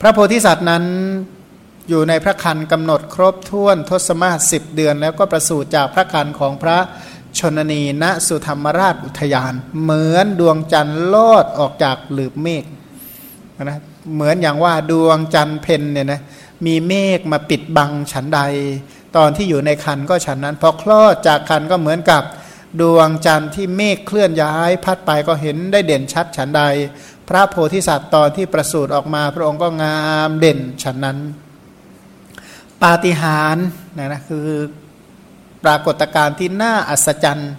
พระโพธิสัตว์นั้นอยู่ในพระคันกำหนดครบถ้วนทศมาสิบเดือน แล้วก็ประสูติจากพระคันของพระชนนีณสุธรรมราชอุทยาน เหมือนดวงจันทร์ลอดออกจากหลืบเมฆนะเหมือนอย่างว่าดวงจันทร์เพนเนี่ยนะมีเมฆมาปิดบังฉันใด ตอนที่อยู่ในคันก็ฉันนั้นพอคลอดจากคันก็เหมือนกับดวงจันทร์ที่เมฆเคลื่อนย้าย พัดไปก็เห็นได้เด่นชัดฉันใด พระโพธิสัตว์ตอนที่ประสูติออกมา พระองค์ก็งามเด่นฉันนั้น ปาฏิหาริย์นะนะคือปรากฏการณ์ที่น่าอัศจรรย์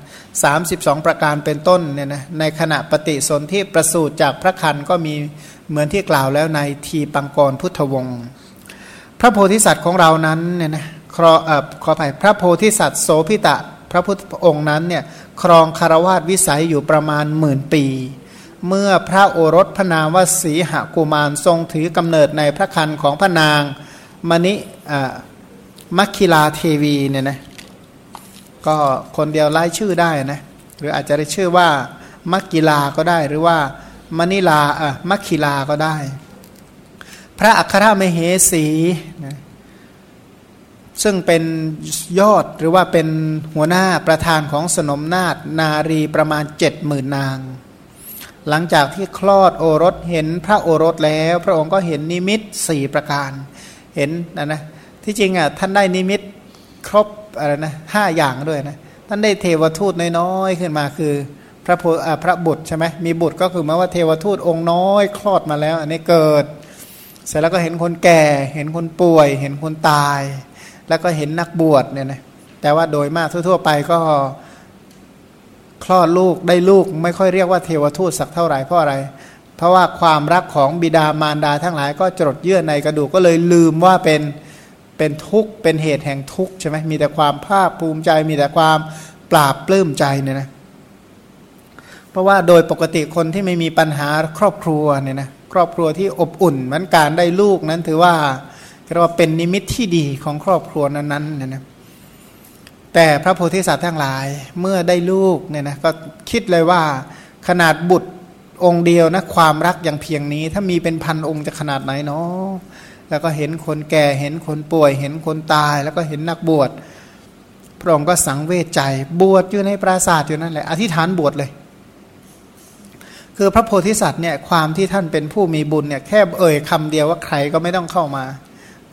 32 ประการเป็นต้นเนี่ยนะในขณะปฏิสนธิประสูติจากพระคันก็มีเหมือนที่กล่าวแล้วในทีปังกรพุทธวงศ์พระโพธิสัตว์ของเรานั้นเนี่ยนะขอขออภัยพระโพธิสัตว์โสพิตะ พระพุทธองค์นั้นเนี่ยครองคารวาสวิสัยอยู่ประมาณหมื่นปี เมื่อพระโอรสพระนามว่าสีหกุมารทรงถือกำเนิดในพระคันของพระนางมณิมัคคิลาเทวีเนี่ยนะก็คนเดียวไล่ชื่อได้นะหรืออาจจะได้ชื่อว่ามัคกิลาก็ได้หรือว่ามณิลาอะมัคคิลาก็ได้ พระอัครมเหสีนะซึ่งเป็นยอดหรือว่าเป็นหัวหน้าประธานของสนมนาฏนารีประมาณเจ็ดหมื่นนาง หลังจากที่คลอดโอรสเห็นพระโอรสแล้ว พระองค์ก็เห็นนิมิตสี่ประการ เห็นนะนะที่จริงอะท่านได้นิมิตครบอะไรนะห้าอย่างด้วยนะท่านได้เทวทูตน้อยๆขึ้นมาคือพระโพพระบุตรใช่ไหมมีบุตรก็คือหมายว่าเทวทูตองค์น้อยคลอดมาแล้ว อันนี้เกิด เสร็จแล้วก็เห็นคนแก่ เห็นคนป่วย เห็นคนตาย แล้วก็เห็นนักบวชเนี่ยนะแต่ว่าโดยมากทั่ว ๆ ไปก็ คลอดลูกได้ลูกไม่ค่อยเรียกว่าเทวทูตสักเท่าไหร่เพราะอะไร เพราะว่าความรักของบิดามารดาทั้งหลายก็จดเยื่อในกระดูกก็เลยลืมว่าเป็นเป็นทุกข์เป็นเหตุแห่งทุกข์ใช่ไหมมีแต่ความภาคภูมิใจ มีแต่ความปราบปลื้มใจเนี่ยนะเพราะว่าโดยปกติคนที่ไม่มีปัญหาครอบครัวเนี่ยนะครอบครัวที่อบอุ่นมันการได้ลูกนั้นถือว่าเรียกว่าเป็นนิมิตที่ดีของครอบครัวนั้นๆเนี่ยนะ แต่พระโพธิสัตว์ทั้งหลายเมื่อได้ลูกเนี่ยนะก็คิดเลยว่าขนาดบุตรองค์เดียวนะความรักอย่างเพียงนี้ ถ้ามีเป็นพันองค์จะขนาดไหนเนาะแล้วก็เห็นคนแก่เห็นคนป่วย เห็นคนตาย แล้วก็เห็นนักบวชพระองค์ก็สังเวชใจบวชอยู่ในปราสาทอยู่นั่นแหละอธิษฐานบวชเลย คือพระโพธิสัตว์เนี่ยความที่ท่านเป็นผู้มีบุญเนี่ยแค่เอ่ยคำเดียวว่าใครก็ไม่ต้องเข้ามา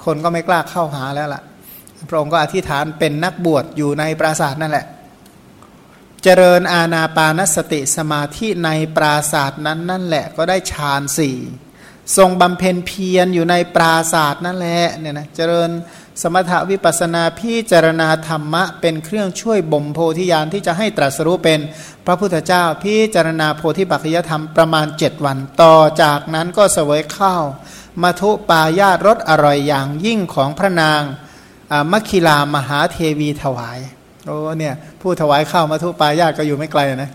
คนก็ไม่กล้าเข้าหาแล้วล่ะ พระองค์ก็อธิษฐานเป็นนักบวชอยู่ในปราสาทนั่นแหละ เจริญอาณาปานสติสมาธิในปราศาสตร์นั้นนั่นแหละก็ได้ฌานสี่ทรงบำเพ็ญเพียรอยู่ในปราศาสตร์นั่นแหละเนี่ยนะเจริญสมถวิปัสนาพิจารณาธรรมะ เป็นเครื่องช่วยบ่มโพธิญาณที่จะให้ตรัสรู้เป็นพระพุทธเจ้าพิจารณาโพธิปัจจยธรรมประมาณเจ็ดวันต่อจากนั้นก็เสวยข้าวมาทุปายาตรสอร่อยอย่างยิ่งของพระนาง มัคคิลามหาเทวีถวายโอ้เนี่ยผู้ถวายข้าวมาทุปายาตก็อยู่ไม่ไกลนะ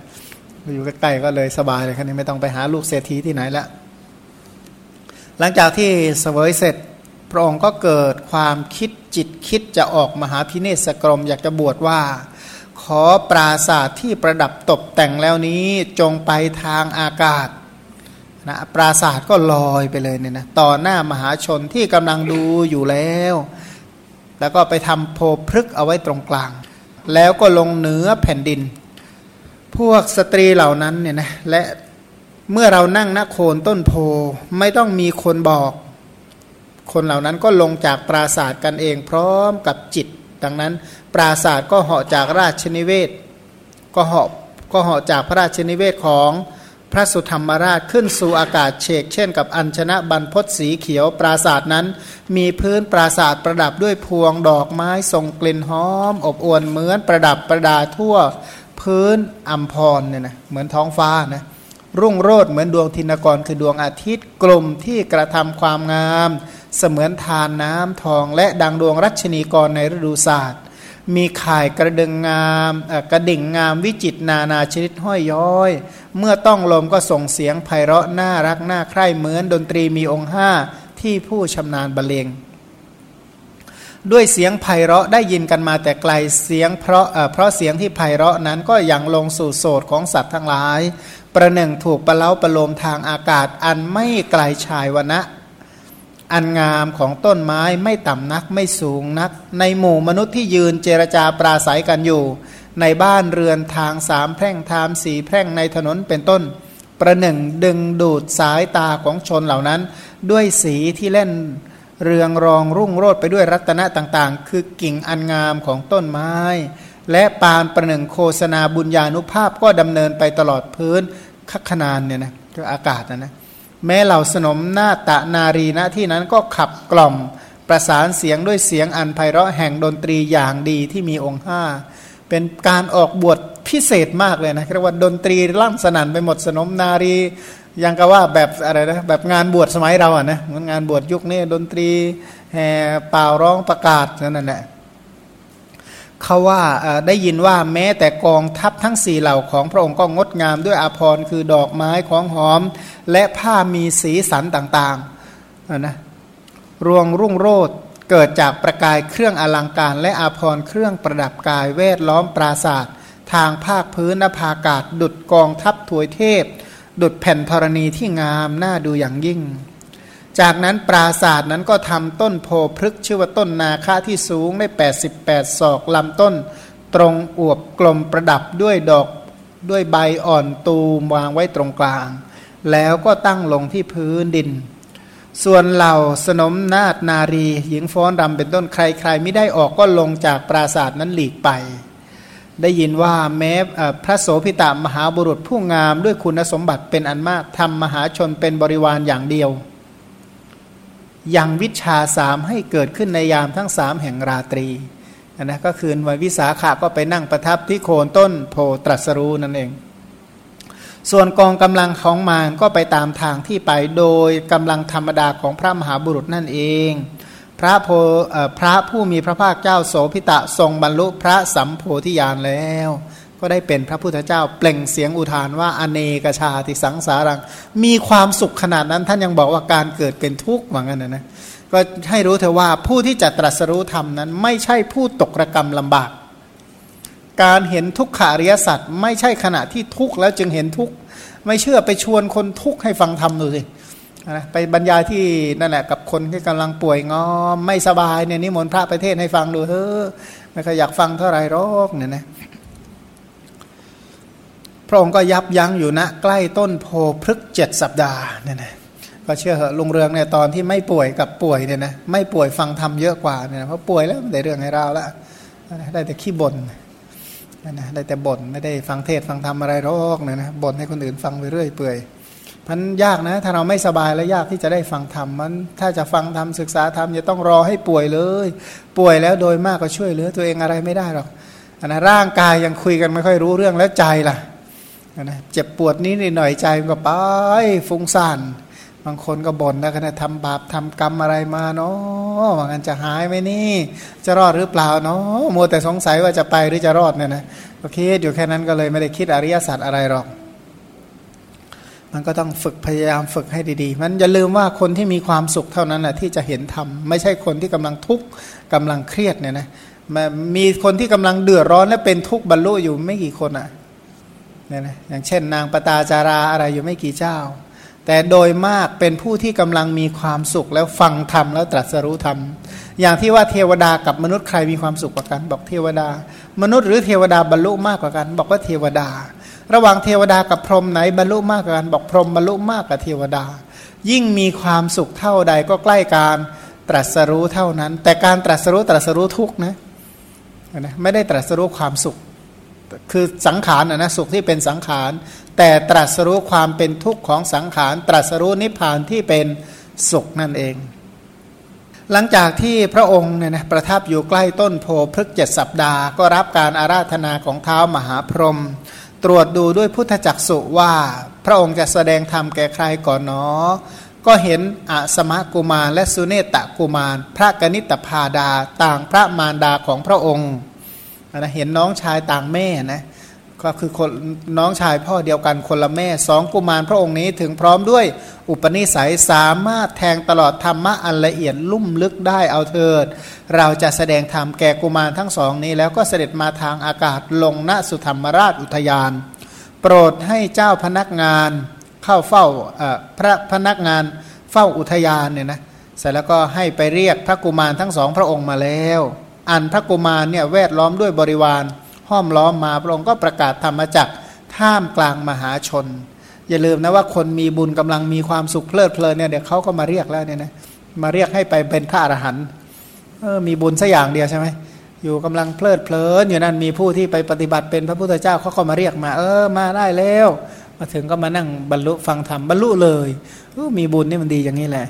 อยู่ใกล้ๆก็เลยสบายเลยครับนี่ไม่ต้องไปหาลูกเศรษฐีที่ไหนแล้วหลังจากที่เสวยเสร็จพระองค์ก็เกิดความคิดจิตคิดจะออกมหาพิเนศกรม อยากจะบวชว่า ขอปราศาสตร์ที่ประดับตกแต่งแล้วนี้จงไปทางอากาศนะปราศาสตร์ก็ลอยไปเลยเนี่ยนะต่อหน้ามหาชนที่กำลังดูอยู่แล้ว แล้วก็ไปทำโพพฤกเอาไว้ตรงกลาง แล้วก็ลงเหนือแผ่นดิน พวกสตรีเหล่านั้นเนี่ยนะและเมื่อเรานั่งณโคนต้นโพไม่ต้องมีคนบอก คนเหล่านั้นก็ลงจากปราศาสตร์กันเองพร้อมกับจิต ดังนั้น ปราศาสตร์ก็เหาะจากราชนิเวศ ก็เหาะก็เหาะจากพระราชนิเวศของ พระสุธรรมราชขึ้นสู่อากาศเชกเช่นกับอัญชนะบรรพศสีเขียวปราศาสนั้น มีพื้นปราศาสประดับด้วยพวงดอกไม้ทรงกลิ่นหอม อบอวลเหมือนประดับประดาทั่วพื้นอัมพรเนี่ยนะเหมือนท้องฟ้านะรุ่งโรดเหมือนดวงทินกรคือดวงอาทิตย์กลมที่กระทำความงาม เสมือนทานน้ำทองและดังดวงรัชนีกรในฤดูศาสตร์ มีข่ายกระดึงงามกระดิ่งงามวิจิตนานาชนิดห้อยย้อย เมื่อต้องลมก็ส่งเสียงไพเราะน่ารักน่าใคร่เหมือนดนตรีมีองค์ห้าที่ผู้ชำนาญบรรเลงด้วยเสียงไพเราะได้ยินกันมาแต่ไกลเสียงเพราะเพราะเสียงที่ไพเราะนั้นก็ยังลงสู่โสดของสัตว์ทั้งหลาย ประหนึ่งถูกประเล้าประโลมทางอากาศอันไม่ไกลชายวันะ อันงามของต้นไม้ไม่ต่ำนักไม่สูงนัก ในหมู่มนุษย์ที่ยืนเจรจาปราศัยกันอยู่ ในบ้านเรือนทางสามแพร่งทามสีแพร่งในถนนเป็นต้น ประหนึ่งดึงดูดสายตาของชนเหล่านั้น ด้วยสีที่เล่นเรืองรองรุ่งโรดไปด้วยรัตนะต่างๆ คือกิ่งอันงามของต้นไม้ และปานประหนึ่งโฆษณาบุญญาณุภาพก็ดำเนินไปตลอดพื้นคัขนานเนี่ยนะก็อากาศนะนะ แม้เหล่าสนมหน้าตะนารีณที่นั้นก็ขับกล่อมประสานเสียงด้วยเสียงอันไพเราะแห่งดนตรีอย่างดีที่มีองค์ห้าเป็นการออกบวชพิเศษมากเลยนะเรียกว่าดนตรีลั่งสนั่นไปหมดสนมนารียังก็ว่าแบบอะไรนะแบบงานบวชสมัยเราอะนะมือนงานบวชยุคนี้ดนตรีแห่เป่าร้องประกาศนั่นแหละเขาว่าได้ยินว่าแม้แต่กองทัพทั้งสี่เหล่าของพระองค์ก็งดงามด้วยอาภรณ์คือดอกไม้ของหอม และผ้ามีสีสันต่างๆนะรวงรุ่งโรดเกิดจากประกายเครื่องอลังการ และอาภรณ์เครื่องประดับกายเวทล้อมปราศาสตร์ทางภาคพื้นนภากาศ ดุดกองทัพถวยเทพ ดุดแผ่นธรณีที่งามน่าดูอย่างยิ่ง จากนั้นปราศาสตร์นั้นก็ทำต้นโพพฤกชื่อว่าต้นนาคาที่สูงได้ 88 ศอกลำต้น ตรงอวบกลมประดับด้วยดอกด้วยใบอ่อนตูมวางไว้ตรงกลาง แล้วก็ตั้งลงที่พื้นดิน ส่วนเหล่าสนมนาฏนารี หญิงฟ้อนรำเป็นต้นใครๆไม่ได้ออกก็ลงจากปราศาสตร์นั้นหลีกไป ได้ยินว่าแม้พระโสพิตามหาบุรุษผู้งามด้วยคุณสมบัติเป็นอันมากทำมหาชนเป็นบริวารอย่างเดียว ยังวิชาสามให้เกิดขึ้นในยามทั้งสามแห่งราตรีนะก็คืนวันวิสาขาก็ไปนั่งประทับที่โคนต้นโพตรัสรู้นั่นเอง ส่วนกองกำลังของมารก็ไปตามทางที่ไปโดยกำลังธรรมดาของพระมหาบุรุษนั่นเอง พระโพพระผู้มีพระภาคเจ้าโสพิตะทรงบรรลุพระสัมโพธิญาณแล้ว ก็ได้เป็นพระพุทธเจ้าเปล่งเสียงอุทานว่าอเนกชาติสังสารัง มีความสุขขนาดนั้นท่านยังบอกว่าการเกิดเป็นทุกข์เหมือนกันนะนะก็ให้รู้เถอะว่าผู้ที่จะตรัสรู้ธรรมนั้นไม่ใช่ผู้ตกระกรรมลำบาก การเห็นทุกขาริยสัตว์ไม่ใช่ขณะที่ทุกข์แล้วจึงเห็นทุกข์ไม่เชื่อไปชวนคนทุกข์ให้ฟังธรรมดูสิไปบรรยายที่นั่นแหละกับคนที่กำลังป่วยงอมไม่สบายเนี่ยนิมนต์พระประเทศให้ฟังดูเฮ้อไม่เคยอยากฟังเท่าไรหรอกเนี่ยนะพระองค์ก็ยับยั้งอยู่ณนะใกล้ต้นโพพฤกเจ็ดสัปดาห์เนี่ยนะก็เชื่อเหอะลุงเรืองเนี่ยตอนที่ไม่ป่วยกับป่วยเนี่ยนะไม่ป่วยฟังธรรมเยอะกว่าเนี่ยเพราะป่วยแล้วไม่ได้เรื่องให้เราละได้แต่ขี้บ่น นะได้แต่บ่นไม่ได้ฟังเทศฟังธรรมอะไรหรอกเนี่ยนะบ่นให้คนอื่นฟังไปเรื่อยเปื่อยพันยากนะ ถ้าเราไม่สบายแล้วยากที่จะได้ฟังธรรมมันถ้าจะฟังธรรมศึกษาธรรมจะต้องรอให้ป่วยเลย ป่วยแล้วโดยมากก็ช่วยเหลือตัวเองอะไรไม่ได้หรอกอนะร่างกายยังคุยกันไม่ค่อยรู้เรื่องแล้วใจล่ะนะเจ็บปวดนี้หน่อยใจมันก็ไปฟุ้งซ่าน บางคนก็บ่นนะขณะทำบาปทำกรรมอะไรมาเนาะว่างันจะหายไหมนี่ จะรอดหรือเปล่าเนาะมัวแต่สงสัยว่าจะไปหรือจะรอดเนี่ยนะโอเคอยู่แค่นั้นก็เลยไม่ได้คิดอริยสัจอะไรหรอก มันก็ต้องฝึกพยายามฝึกให้ดีๆ มันอย่าลืมว่าคนที่มีความสุขเท่านั้นแหะที่จะเห็นธรรมไม่ใช่คนที่กำลังทุกข์กำลังเครียดเนี่ยนะมีคนที่กำลังเดือดร้อนและเป็นทุกข์บรรลุอยู่ไม่กี่คนอะ่ะเนี่ยนะอย่างเช่น นางปตาจาราอะไรอยู่ไม่กี่เจ้า แต่โดยมากเป็นผู้ที่กำลังมีความสุขแล้วฟังธรรมแล้วตรัสรู้ธรรม อย่างที่ว่าเทวดากับมนุษย์ใครมีความสุขกว่ากัน บอกเทวดา มนุษย์หรือเทวดาบรรลุมากกว่ากัน บอกว่าเทวดา ระหว่างเทวดากับพรหมไหนบรรลุมากกว่ากัน บอกพรหมบรรลุมากกว่าเทวดา ยิ่งมีความสุขเท่าใดก็ใกล้การตรัสรู้เท่านั้น แต่การตรัสรู้ตรัสรู้ทุกนะนะไม่ได้ตรัสรู้ความสุข คือสังขารนะนะสุขที่เป็นสังขาร แต่ตรัสรู้ความเป็นทุกข์ของสังขาร ตรัสรู้นิพพานที่เป็นสุขนั่นเอง หลังจากที่พระองค์เนี่ยนะประทับอยู่ใกล้ต้นโพพฤกเจ็ดสัปดาห์ ก็รับการอาราธนาของเท้ามหาพรหมตรวจดูด้วยพุทธจักสุว่า พระองค์จะแสดงธรรมแก่ใครก่อนเนาะก็เห็นอัสมะกุมารและสุเนตะกุมาร พระกนิตพาดาต่างพระมารดาของพระองค์ นะเห็นน้องชายต่างแม่นะก็คือคนน้องชายพ่อเดียวกันคนละแม่สองกุมารพระองค์นี้ถึงพร้อมด้วยอุปนิสัยสามารถแทงตลอดธรรมะอันละเอียดลุ่มลึกได้เอาเถิด เราจะแสดงธรรมแก่กุมารทั้งสองนี้ แล้วก็เสด็จมาทางอากาศลงณสุธรรมราชอุทยาน โปรดให้เจ้าพนักงานเข้าเฝ้าพระพนักงานเฝ้าอุทยานเนี่ยนะเสร็จแล้วก็ให้ไปเรียกพระกุมารทั้งสองพระองค์มาแล้ว อันพระกุมารเนี่ยแวดล้อมด้วยบริวาร ห้อมล้อมมาพระองค์ก็ประกาศธรรมจักท่ามกลางมหาชน อย่าลืมนะว่าคนมีบุญกำลังมีความสุขเพลิดเพลินเนี่ยเดี๋ยวเขาก็มาเรียกแล้วเนี่ยนะมาเรียกให้ไปเป็นพระอรหันต์เออมีบุญสักอย่างเดียวใช่ไหมอยู่กำลังเพลิดเพลินอยู่นั่นมีผู้ที่ไปปฏิบัติเป็นพระพุทธเจ้าเขาก็มาเรียกมา เออมาได้แล้ว มาถึงก็มานั่งบรรลุฟังธรรมบรรลุเลยเออมีบุญนี่มันดีอย่างนี้แหละ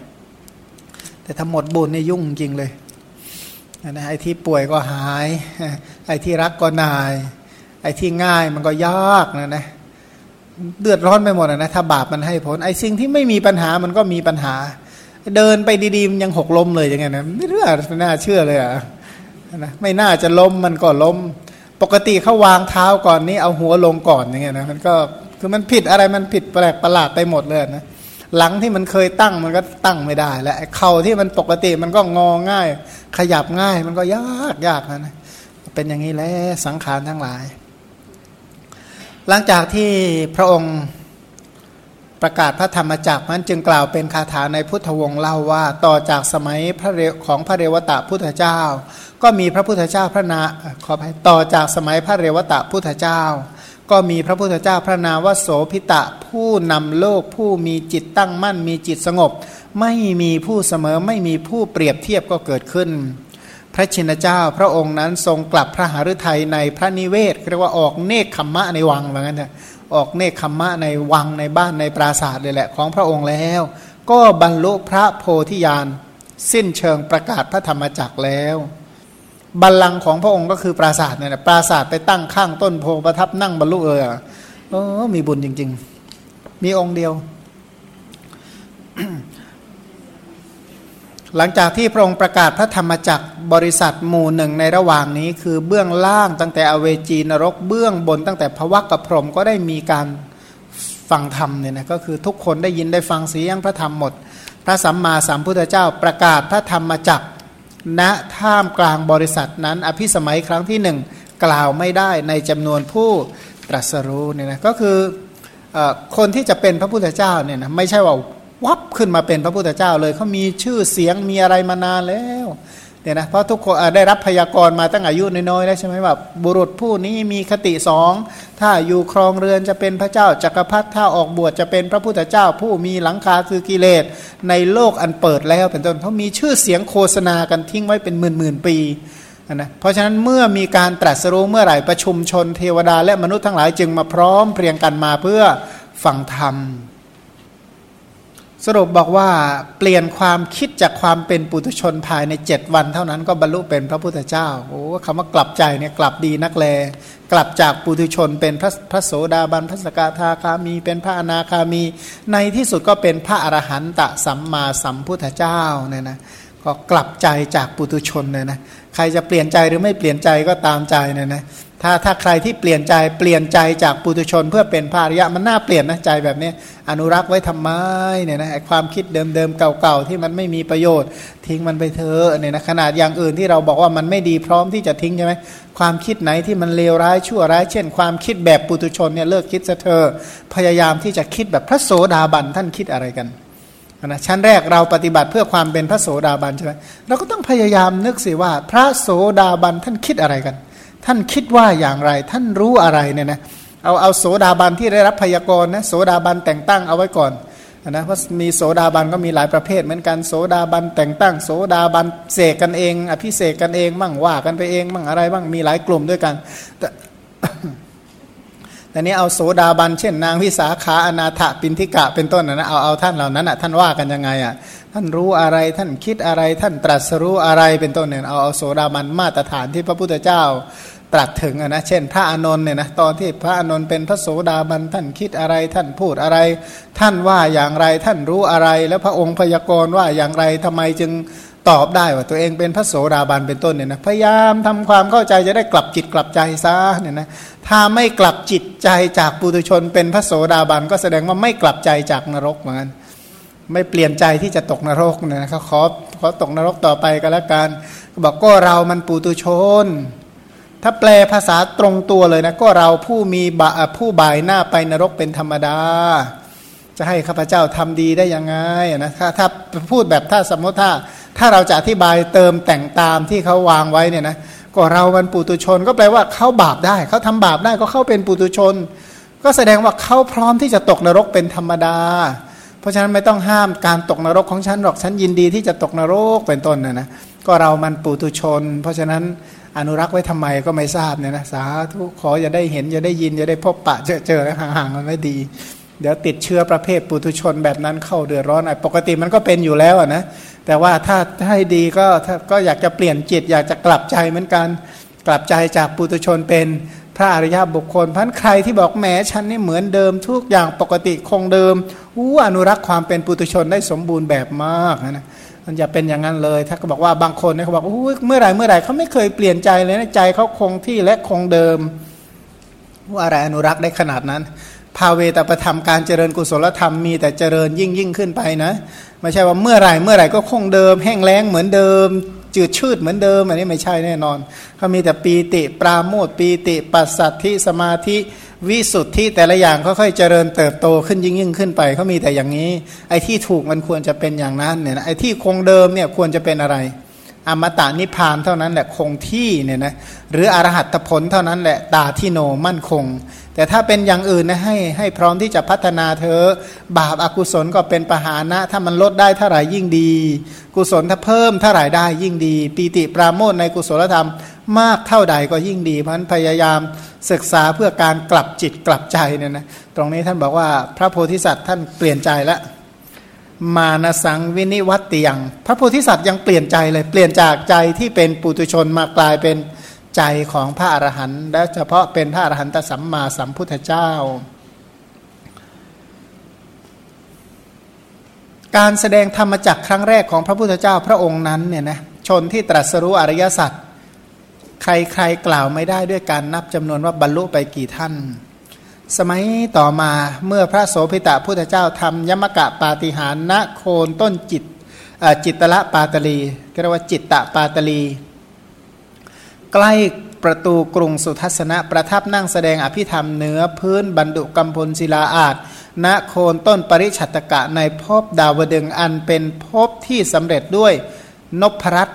แต่ถ้าหมดบุญนี่ยุ่งจริงเลย นะไอ้ที่ป่วยก็หาย ไอ้ที่รักก็นาย ไอ้ที่ง่ายมันก็ยากนะนะเดือดร้อนไปหมดนะถ้าบาปมันให้ผล ไอ้สิ่งที่ไม่มีปัญหามันก็มีปัญหา เดินไปดีๆมันยังหกล้มเลยอย่างเงี้ยนะไม่เรื่องไม่น่าเชื่อเลยอะนะไม่น่าจะล้มมันก็ล้ม ปกติเขาวางเท้าก่อนนี้เอาหัวลงก่อนอย่างเงี้ยนะมันก็คือมันผิดอะไรมันผิดแปลกประหลาดไปหมดเลยนะ หลังที่มันเคยตั้งมันก็ตั้งไม่ได้ และเข่าที่มันปกติมันก็งอง่าย ขยับง่าย มันก็ยากยากนะเป็นอย่างนี้แหละสังขารทั้งหลาย หลังจากที่พระองค์ประกาศพระธรรมจักรนั้นจึงกล่าวเป็นคาถาในพุทธวงศ์เล่าว่าต่อจากสมัยพระของพระเรวตะพุทธเจ้า ก็มีพระพุทธเจ้าพระนาขอไปต่อจากสมัยพระเรวตะพุทธเจ้า ก็มีพระพุทธเจ้าพระนามว่าโสพิตะผู้นำโลกผู้มีจิตตั้งมั่น มีจิตสงบ ไม่มีผู้เสมอไม่มีผู้เปรียบเทียบก็เกิดขึ้น พระชินเจ้าพระองค์นั้นทรงกลับพระหฤทัยในพระนิเวศเรียกว่าออกเนคขมมะในวังเหมือนกันเถอะออกเนคขมมะในวังในบ้านในปราสาทเลยแหละของพระองค์แล้ว ก็บรรลุพระโพธิญาณสิ้นเชิงประกาศพระธรรมจักรแล้ว บัลลังก์ของพระองค์ก็คือปราสาทเนี่ยปราสาทไปตั้งข้างต้นโพประทับนั่งบรรลุเออเออมีบุญจริง ๆ มีองค์เดียว หลังจากที่พระองค์ประกาศพระธรรมจักรบริษัทหมู่หนึ่งในระหว่างนี้คือเบื้องล่างตั้งแต่อเวจีนรก เบื้องบนตั้งแต่พวักกับพรหมก็ได้มีการฟังธรรมเนี่ยนะก็คือทุกคนได้ยินได้ฟังเสียงพระธรรมหมด พระสัมมาสัมพุทธเจ้าประกาศพระธรรมจักร ณท่ามกลางบริษัทนั้น อภิสมัยครั้งที่หนึ่งกล่าวไม่ได้ในจำนวนผู้ตรัสรู้เนี่ยนะก็คืออคนที่จะเป็นพระพุทธเจ้าเนี่ยนะไม่ใช่ว่าวับขึ้นมาเป็นพระพุทธเจ้าเลยเขามีชื่อเสียงมีอะไรมานานแล้ เนี่ยนะเพราะทุกคนได้รับพยากรณ์มาตั้งอายุน้อยๆแล้วใช่ไหมว่าบุรุษผู้นี้มีคติสองถ้าอยู่ครองเรือนจะเป็นพระเจ้าจักรพรรดิถ้าออกบวชจะเป็นพระพุทธเจ้า ผู้มีหลังคาคือกิเลส ในโลกอันเปิดแล้วเป็นต้นเขามีชื่อเสียงโฆษณากันทิ้งไว้เป็นหมื่นหมื่นปีนะเพราะฉะนั้นเมื่อมีการตรัสรู้เมื่อไหร่ประชุมชนเทวดาและมนุษย์ทั้งหลายจึงมาพร้อมเพรียงกันมาเพื่อฟังธรรม สรุปบอกว่าเปลี่ยนความคิดจากความเป็นปุถุชนภายในเจ็ดวัน เท่านั้นก็บรรลุเป็นพระพุทธเจ้าโอ้คำว่ากลับใจเนี่ยกลับดีนักแล กลับจากปุถุชนเป็นพระพระโสดาบันพระสกทาคามี เป็นพระอนาคามี ในที่สุดก็เป็นพระอรหันตสัมมาสัมพุทธเจ้าเนี่ยนะก็กลับใจจากปุถุชนเลยนะใครจะเปลี่ยนใจหรือไม่เปลี่ยนใจก็ตามใจเนี่ยนะ ถ้าถ้าใครที่เปลี่ยนใจเปลี่ยนใจจากปุถุชนเพื่อเป็นภาริยะมันน่าเปลี่ยนนะใจแบบนี้ อนุรักษ์ไว้ทำไมเนี่ยนะความคิดเดิมๆเก่าๆที่มันไม่มีประโยชน์ ทิ้งมันไปเถอะเนี่ยนะขนาดอย่างอื่นที่เราบอกว่ามันไม่ดีพร้อมที่จะทิ้งใช่ไหมความคิดไหนที่มันเลวร้ายชั่วร้าย เช่น ความคิดแบบปุถุชนเนี่ยเลิกคิดซะเถอะพยายามที่จะคิดแบบพระโสดาบันท่านคิดอะไรกันนะชั้นแรกเราปฏิบัติเพื่อความเป็นพระโสดาบันใช่ไหมเราก็ต้องพยายามนึกสิว่าพระโสดาบันท่านคิดอะไรกัน ท่านคิดว่าอย่างไร ท่านรู้อะไรเนี่ยนะเอาเอาโสดาบันที่ได้รับพยากรณ์นะโสดาบันแต่งตั้งเอาไว้ก่อนนะเพราะมีโสดาบันก็มีหลายประเภทเหมือนกันโสดาบันแต่งตั้ง โสดาบันเสกกันเอง อภิเสกกันเองมั่งว่ากันไปเองมั่งอะไรบ้างมีหลายกลุ่มด้วยกันแต่ แต่นี้เอาโสดาบันเช่น นางวิสาขาอนาถปินทิกะเป็นต้นนะเอาเอาท่านเหล่านั้นอะท่านว่ากันยังไงอะท่านรู้อะไรท่านคิดอะไรท่านตรัสรู้อะไรเป็นต้นเนี่ยเอาเอาโสดาบันมาตรฐานที่พระพุทธเจ้าตรัสถึงนะเช่น พระอานนท์เนี่ยนะตอนที่พระอานนท์เป็นพระโสดาบันท่านคิดอะไรท่านพูดอะไร ท่านว่าอย่างไรท่านรู้อะไร แล้วพระองค์พยากรณ์ว่าอย่างไรทำไมจึง ตอบได้ว่าตัวเองเป็นพระโสดาบันเป็นต้นเนี่ยนะพยายามทำความเข้าใจจะได้กลับจิตกลับใจซะเนี่ยนะถ้าไม่กลับจิตใจจากปุถุชน เป็นพระโสดาบันก็แสดงว่าไม่กลับใจจากนรกเหมือนกันไม่เปลี่ยนใจที่จะตกนรกเนี่ยนะเขาขอขอตกนรกต่อไปก็แล้วกันบอกก็เรามันปุตุชน ถ้าแปลภาษาตรงตัวเลยนะก็เราผู้มีบาผู้บ่ายหน้าไปนรกเป็นธรรมดา จะให้ข้าพเจ้าทำดีได้ยังไงนะถ้าถ้าพูดแบบถ้าสมมติถ้าถ้าเราจะอธิบายเติมแต่งตามที่เขาวางไว้เนี่ยนะก็เรามันปุตุชน ก็แปลว่าเขาบาปได้ เขาทำบาปได้ก็เข้าเป็นปุตุชน ก็แสดงว่าเขาพร้อมที่จะตกนรกเป็นธรรมดา เพราะฉะนั้นไม่ต้องห้ามการตกนรกของฉันหรอกฉันยินดีที่จะตกนรกเป็นต้นนะนะก็เรามันปุตุชน เพราะฉะนั้นอนุรักษ์ไว้ทำไมก็ไม่ทราบเนี่ยนะสาธุขออย่าได้เห็นอย่าได้ยินอย่าได้พบปะเจอเจอแล้วห่างๆมันไม่ดี เดี๋ยวติดเชื้อประเภทปุถุชนแบบนั้นเข้าเดือดร้อนไอ้ปกติมันก็เป็นอยู่แล้วนะแต่ว่าถ้าให้ดีก็ถ้าก็อยากจะเปลี่ยนจิต อยากจะกลับใจเหมือนกัน กลับใจจากปุถุชนเป็นพระอริยบุคคลพันใครที่บอกแหมฉันนี่เหมือนเดิมทุกอย่างปกติคงเดิมอู้อนุรักษ์ความเป็นปุถุชนได้สมบูรณ์แบบมากนะมันจะเป็นอย่างนั้นเลย ถ้าก็บอกว่าบางคนเนี่ยเขาบอกเมื่อไหร่เมื่อไหร่เขาไม่เคยเปลี่ยนใจเลยนะใจเขาคงที่และคงเดิมว่าอะไรอนุรักษ์ได้ขนาดนั้น ภาเวตประธรรมการเจริญกุศลธรรมมีแต่เจริญยิ่งยิ่งขึ้นไปนะไม่ใช่ว่าเมื่อไหร่เมื่อไหร่ก็คงเดิม แห้งแล้งเหมือนเดิม จืดชืดเหมือนเดิมอันนี้ไม่ใช่แน่นอนเขามีแต่ปีติปราโมทปีติปัสสัทธิสมาธิวิสุทธิแต่ละอย่างค่อยๆเจริญเติบโตขึ้นยิ่งยิ่งขึ้นไปเขามีแต่อย่างนี้ ไอ้ที่ถูกมันควรจะเป็นอย่างนั้นเนี่ยนะไอ้ที่คงเดิมเนี่ยควรจะเป็นอะไรอมตะนิพานเท่านั้นแหละคงที่เนี่ยนะหรืออรหัตผลเท่านั้นแหละตาที่โนมั่นคง แต่ถ้าเป็นอย่างอื่นนะให้ให้พร้อมที่จะพัฒนาเธอบาปอากุศลก็เป็นปหานะ ถ้ามันลดได้เท่าไหร่ยิ่งดี กุศลถ้าเพิ่มเท่าไหร่ได้ยิ่งดี ปีติปราโมทในกุศลธรรมมากเท่าใดก็ยิ่งดี เพราะนั้นพยายามศึกษาเพื่อการกลับจิตกลับใจเนี่ยนะตรงนี้ท่านบอกว่าพระโพธิสัตว์ท่านเปลี่ยนใจแล้วมานสังวินิวัตติยัง พระโพธิสัตว์ยังเปลี่ยนใจเลยเปลี่ยนจากใจที่เป็นปุตุชนมากลายเป็น ใจของพระอรหันต์และเฉพาะเป็นพระอรหันตสัมมาสัมพุทธเจ้า การแสดงธรรมจักครั้งแรกของพระพุทธเจ้าพระองค์นั้นเนี่ยนะชนที่ตรัสรู้อริยสัจใครๆกล่าวไม่ได้ด้วยการนับจำนวนว่าบรรลุไปกี่ท่าน สมัยต่อมาเมื่อพระโสพิตะพุทธเจ้าทำยมกะปาฏิหารณโคนต้นจิตจิตตละปาตลีเรียกว่าจิตตะปาตลี ใกล้ประตูกรุงสุทัศนะ ประทับนั่งแสดงอภิธรรมเนื้อพื้นบรรดุกัมพลศิลาอาจณโคนต้นปริชัตกะในภพดาวดึงอันเป็นภพที่สำเร็จด้วยนพรัต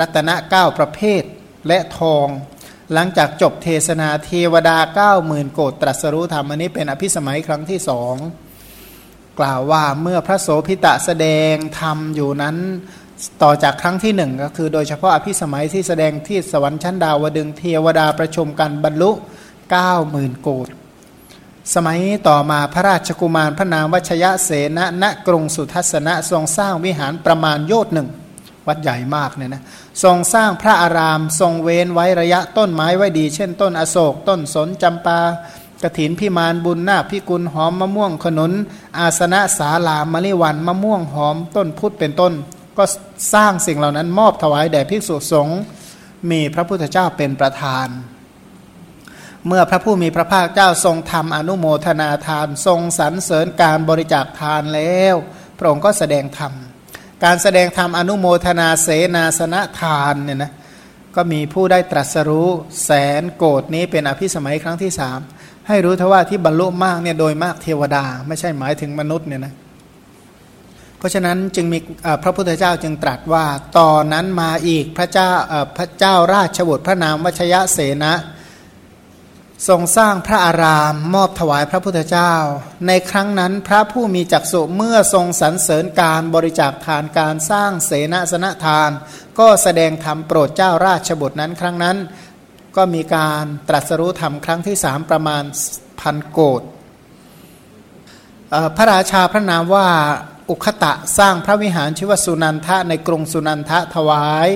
รัตนเก้าประเภทและทอง หลังจากจบเทศนาเทวดาเก้าหมื่นโกดตรัสรู้ธรรมอันนี้เป็นอภิสมัยครั้งที่สองกล่าวว่าเมื่อพระโสพิตะแสดงธรรมอยู่นั้น ต่อจากครั้งที่หนึ่งก็คือ โดยเฉพาะอภิสมัยที่แสดงที่สวรรค์ชั้นดาวดึงเทวดาประชุมกันบรรลุเก้าหมื่นโกดสมัยต่อมาพระราชกุมารพระนามวัชยะเสนะณกรุงสุทัศนะทรงสร้างวิหารประมาณโยชน์หนึ่ง วัดใหญ่มากเนี่ยนะทรงสร้างพระอารามทรงเว้นไว้ระยะต้นไม้ไว้ดี เช่น ต้นอโศก ต้นสนจำปากระถินพิมานบุญนาพิกุลหอมมะม่วงขนุน อาสนะสาลามะลิวันมะม่วงหอมต้นพุทธเป็นต้น ก็สร้างสิ่งเหล่านั้นมอบถวายแด่ภิกษุสงฆ์มีพระพุทธเจ้าเป็นประธาน เมื่อพระผู้มีพระภาคเจ้าทรงทำอนุโมทนาทาน ทรงสรรเสริญการบริจาคทานแล้ว พระองค์ก็แสดงธรรมการแสดงธรรมอนุโมทนาเสนาสนะทานเนี่ยนะก็มีผู้ได้ตรัสรู้แสนโกดนี้เป็นอภิสมัยครั้งที่สามให้รู้เทว่าที่บรรลุมากเนี่ยโดยมากเทวดา ไม่ใช่หมายถึงมนุษย์เนี่ยนะ พราะฉะนั้นจึงมีพระพุทธเจ้าจึงตรัสว่าตอนนั้นมาอีกพระเจ้าพระเจ้าราชบุตรพระนามวัชยะเสนะทรงสร้างพระอารามมอบถวายพระพุทธเจ้า ในครั้งนั้นพระผู้มีจักษุเมื่อทรงสรรเสริญการบริจาคทานการสร้างเสนาสนะทาน ก็แสดงธรรมโปรดเจ้าราชบุตรนั้นครั้งนั้น ก็มีการตรัสรู้ธรรมครั้งที่สามประมาณพันโกดพระราชาพระนามว่า อุคตะสร้างพระวิหารชื่อว่าสุนันทะในกรุงสุนันทะถวาย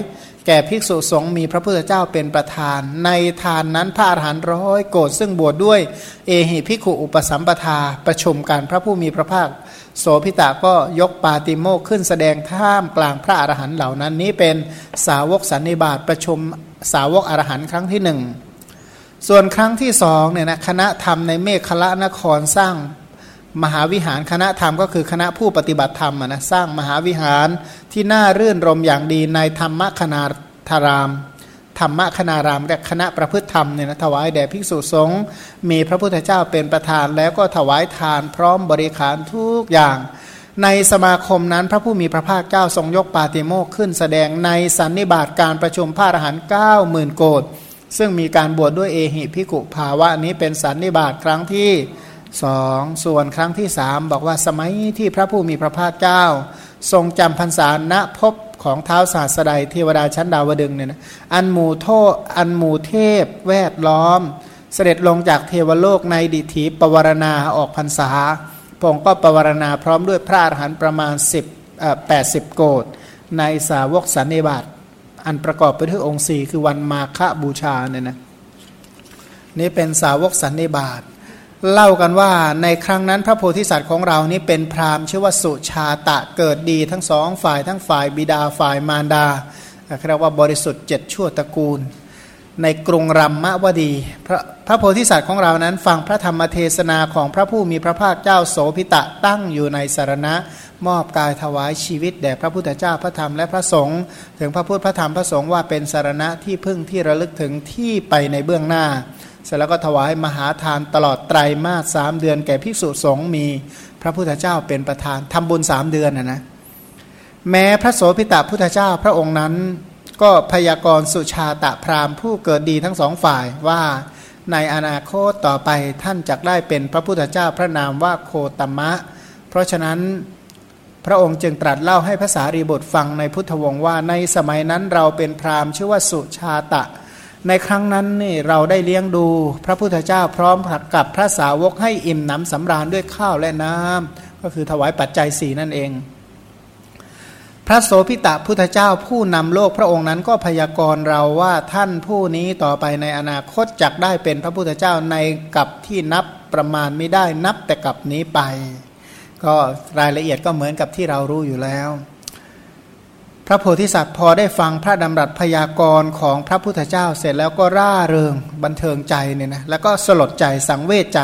แก่ภิกษุสงฆ์มีพระพุทธเจ้าเป็นประธาน ในทานนั้นพระอรหันต์ร้อยโกรธซึ่งบวชดด้วย เอหิภิกขุอุปสัมปทา ประชุมกันพระผู้มีพระภาค โสพิตาก็ยกปาติโมกขึ้นแสดงท่ามกลางพระอรหันต์เหล่านั้นนี้เป็นสาวกสันนิบาตประชุมสาวกอรหันต์ครั้งที่หนึ่งส่วนครั้งที่สองเนี่ยนะคณะธรรมในเมฆละนครสร้าง มหาวิหารคณะธรรมก็คือคณะผู้ปฏิบัติธรรมนะสร้างมหาวิหารที่น่ารื่นรมอย่างดีในธรรมคณาธารามธรรมคณารามและคณะประพฤติธรรมเนี่ยนะถวายแด่ภิกษุสงฆ์มีพระพุทธเจ้าเป็นประธานแล้วก็ถวายทานพร้อมบริขารทุกอย่าง ในสมาคมนั้นพระผู้มีพระภาคเจ้าทรงยกปาติโมกขึ้นแสดงในสันนิบาตการประชุมพระอรหันต์เก้าหมื่นโกดซึ่งมีการบวชดด้วยเอหิพิกุภาวะนี้เป็นสันนิบาตครั้งที่ สองส่วนครั้งที่สามบอกว่าสมัยที่พระผู้มีพระภาคเจ้า ทรงจำพรรษาณพบของเท้าศาสดาเทวดาชั้นดาวดึงเนี่ยนะอันหมู่โทษอันหมู่เทพ แวดล้อม เสด็จลงจากเทวโลกในดิถีปวารณาออกพรรษาพงก็ปวารณาพร้อมด้วยพระอรหันต์ประมาณ 10เอ่อ80 โกดในสาวกสันนิบาตอันประกอบไปด้วยองค์สี่คือวันมาฆบูชาเนี่ยนะนี่เป็นสาวกสันนิบาต เล่ากันว่าในครั้งนั้นพระโพธิสัตว์ของเรานี้เป็นพราหมณ์ชื่อว่าสุชาตะเกิดดีทั้งสองฝ่ายทั้งฝ่ายบิดาฝ่ายมารดาเรียกว่าบริสุทธิ์เจ็ดชั่วตระกูล ในกรุงรัมมะวดีพระพระโพธิสัตว์ของเรานั้นฟังพระธรรมเทศนาของพระผู้มีพระภาคเจ้าโสพิตะตั้งอยู่ในสารณะ มอบกายถวายชีวิตแด่พระพุทธเจ้าพระธรรมและพระสงฆ์ถึงพระพุทธพระธรรมพระสงฆ์ว่าเป็นสารณะที่พึ่งที่ระลึกถึงที่ไปในเบื้องหน้า เสร็จแล้วก็ถวายมหาทานตลอดไตรมาสสามเดือนแก่ภิกษุสงฆ์มีพระพุทธเจ้าเป็นประธานทำบุญสามเดือนนะนะแม้พระโสพิตาพุทธเจ้าพระองค์นั้นก็พยากรณ์สุชาตะพราหมณ์ผู้เกิดดีทั้งสองฝ่ายว่าในอนาคตต่อไปท่านจะได้เป็นพระพุทธเจ้าพระนามว่าโคตมะ เพราะฉะนั้นพระองค์จึงตรัสเล่าให้ภาษารีบทฟังในพุทธวงศ์ว่าในสมัยนั้นเราเป็นพราหมณ์ชื่อว่าสุชาตะ ในครั้งนั้นนี่เราได้เลี้ยงดูพระพุทธเจ้าพร้อมกับพระสาวกให้อิ่มหนำสำราญด้วยข้าวและน้ำก็คือถวายปัจจัยสี่นั่นเอง พระโสพิตะพุทธเจ้าผู้นำโลกพระองค์นั้นก็พยากรณ์เราว่าท่านผู้นี้ต่อไปในอนาคตจักได้เป็นพระพุทธเจ้าในกับที่นับประมาณไม่ได้นับแต่กับนี้ไป ก็รายละเอียดก็เหมือนกับที่เรารู้อยู่แล้ว พระโพธิสัตว์พอได้ฟังพระดำรัสพยากรณ์ของพระพุทธเจ้าเสร็จแล้วก็ร่าเริงบันเทิงใจเนี่ยนะแล้วก็สลดใจสังเวชใจ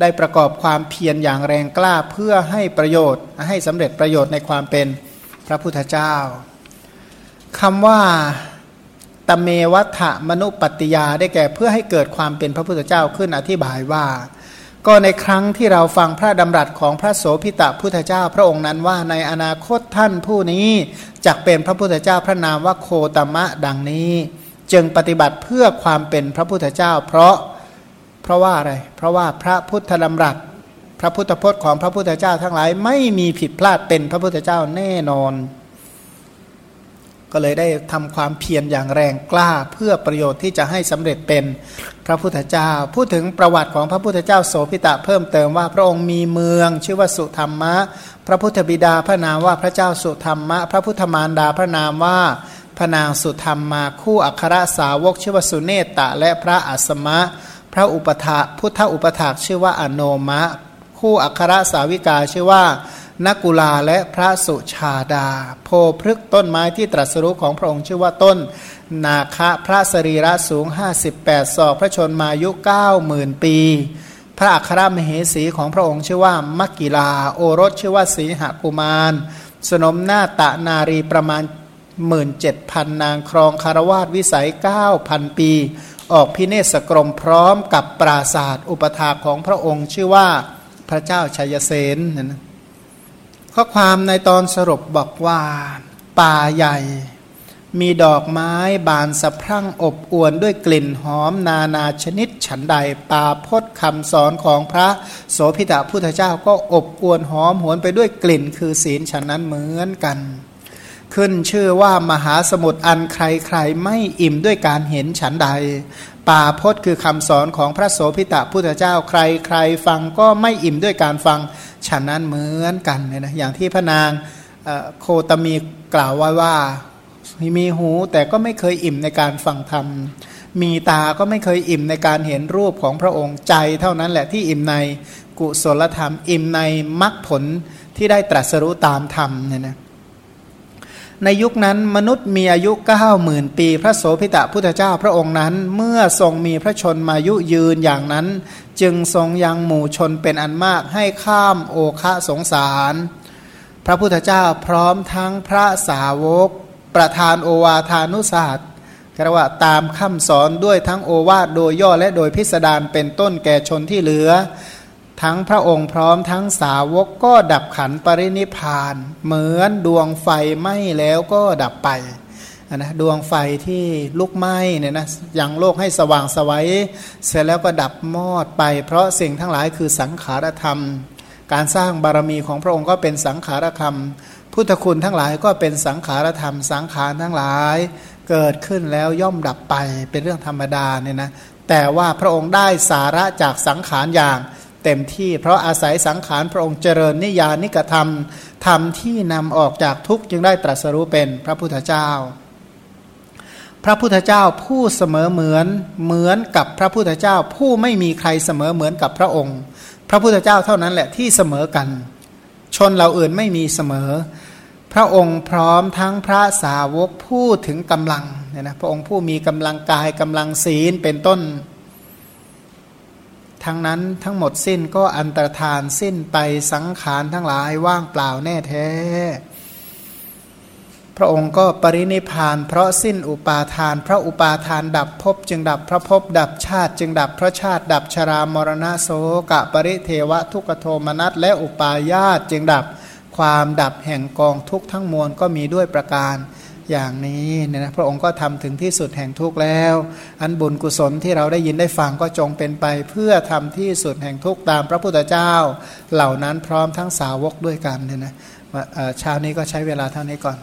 ได้ประกอบความเพียรอย่างแรงกล้าเพื่อให้ประโยชน์ ให้สำเร็จประโยชน์ในความเป็นพระพุทธเจ้าคำว่าตเมวัฏมนุปปติยาได้แก่เพื่อให้เกิดความเป็นพระพุทธเจ้าขึ้นอธิบายว่า ก็ในครั้งที่เราฟังพระดำรัสของพระโสพิตะพุทธเจ้าพระองค์นั้นว่าในอนาคตท่านผู้นี้จะเป็นพระพุทธเจ้าพระนามว่าโคตมะดังนี้ จึงปฏิบัติเพื่อความเป็นพระพุทธเจ้า เพราะเพราะว่าอะไร เพราะว่าพระพุทธดำรัส พระพุทธพจน์ของพระพุทธเจ้าทั้งหลายไม่มีผิดพลาดเป็นพระพุทธเจ้าแน่นอน ก็เลยได้ทำความเพียรอย่างแรงกล้าเพื่อประโยชน์ที่จะให้สำเร็จเป็นพระพุทธเจ้า พูดถึงประวัติของพระพุทธเจ้าโสพิตะเพิ่มเติมว่าพระองค์มีเมือง ชื่อว่าสุธรรมะ พระพุทธบิดาพระนามว่าพระเจ้าสุธรรมะ พระพุทธมารดาพระนามว่าพระนางสุธรรมมาคู่อัครสาวกชื่อว่าสุเนตตะ และพระอัสมะ พระอุปถาพุทธอุปถากชื่อว่าอโนมะ คู่อัครสาวิกาชื่อว่า นักุลาและพระสุชาดา โพพฤกต้นไม้ที่ตรัสรู้ของพระองค์ชื่อว่าต้น นาคะพระสรีระสูง 58 ศอกพระชนมายุ 90,000 ปี พระอัครมเหสีของพระองค์ชื่อว่ามักกิลา โอรสชื่อว่าสีหกุมาร สนมหน้าตะนารีประมาณหมื่นเจ็ดพันนางครองคารวาสวิสัย 9,000 ปี ออกพิเนศกรมพร้อมกับปราศาสตร์อุปถาของพระองค์ชื่อว่าพระเจ้าชัยเสนนะ ข้อความในตอนสรุปบอกว่า ป่าใหญ่ มีดอกไม้บานสะพรั่งอบอวนด้วยกลิ่นหอมนานาชนิดฉันใดป่าพดคำสอนของพระโสพิตาพุทธเจ้าก็อบอวนหอมหวนไปด้วยกลิ่นคือศีลฉันนั้นเหมือนกัน ขึ้นชื่อว่ามหาสมุทรอันใครๆไม่อิ่มด้วยการเห็นฉันใด ป่าพดคือคำสอนของพระโสพิตาพุทธเจ้าใครๆฟังก็ไม่อิ่มด้วยการฟังฉันนั้นเหมือนกันเลยนะอย่างที่พระนางโคตมีกล่าวไว้ว่ามีหูแต่ก็ไม่เคยอิ่มในการฟังธรรม มีตาก็ไม่เคยอิ่มในการเห็นรูปของพระองค์ใจเท่านั้นแหละที่อิ่มในกุศลธรรม อิ่มในมรรคผลที่ได้ตรัสรู้ตามธรรมเนี่ยนะ ในยุคนั้นมนุษย์มีอายุเก้าหมื่นปี พระโสพิตะพุทธเจ้าพระองค์นั้น เมื่อทรงมีพระชนมายุยืนอย่างนั้น จึงทรงยังหมู่ชนเป็นอันมากให้ข้ามโอคะสงสาร พระพุทธเจ้าพร้อมทั้งพระสาวก ประธานโอวาทานุศาสตร์กระว่าตามคำสอนด้วยทั้งโอวาทโดยย่อและโดยพิสดารเป็นต้นแก่ชนที่เหลือ ทั้งพระองค์พร้อมทั้งสาวกก็ดับขันปรินิพาน เหมือนดวงไฟไหม้แล้วก็ดับไปนะดวงไฟที่ลุกไหม้เนี่ยนะยังโลกให้สว่างสวัยเสร็จแล้วก็ดับมอดไป เพราะสิ่งทั้งหลายคือสังขารธรรม การสร้างบารมีของพระองค์ก็เป็นสังขารธรรม พุทธคุณทั้งหลายก็เป็นสังขารธรรม สังขารทั้งหลาย เกิดขึ้นแล้วย่อมดับไปเป็นเรื่องธรรมดาเนี่ยนะแต่ว่าพระองค์ได้สาระจากสังขารอย่าง เต็มที่ เพราะอาศัยสังขารพระองค์เจริญนิยานิกธรรมธรรมที่นำออกจากทุกข์จึงได้ตรัสรู้เป็นพระพุทธเจ้า พระพุทธเจ้าผู้เสมอเหมือนเหมือนกับพระพุทธเจ้า ผู้ไม่มีใครเสมอเหมือนกับพระองค์ พระพุทธเจ้าเท่านั้นแหละที่เสมอกัน ชนเราอื่นไม่มีเสมอ พระองค์พร้อมทั้งพระสาวกพูดถึงกำลังเนี่ยนะพระองค์ผู้มีกำลังกายกำลังศีลเป็นต้น ทั้งนั้นทั้งหมดสิ้นก็อันตรธานสิ้นไปสังขารทั้งหลายว่างเปล่าแน่แท้ พระองค์ก็ปรินิพาน เพราะสิ้นอุปาทาน พระอุปาทานดับภพจึงดับพระภพดับชาติ จึงดับพระชาติ ดับชรามรณะโสกะปริเทวะทุกโทมนัสและอุปาญาตจึงดับความดับแห่งกองทุกทั้งมวลก็มีด้วยประการ อย่างนี้เนี่ยนะพระองค์ก็ทำถึงที่สุดแห่งทุกข์แล้ว อันบุญกุศลที่เราได้ยินได้ฟังก็จงเป็นไป เพื่อทำที่สุดแห่งทุกข์ตามพระพุทธเจ้า เหล่านั้นพร้อมทั้งสาวกด้วยกันเนี่ยนะเช้านี้ก็ใช้เวลาเท่านี้ก่อน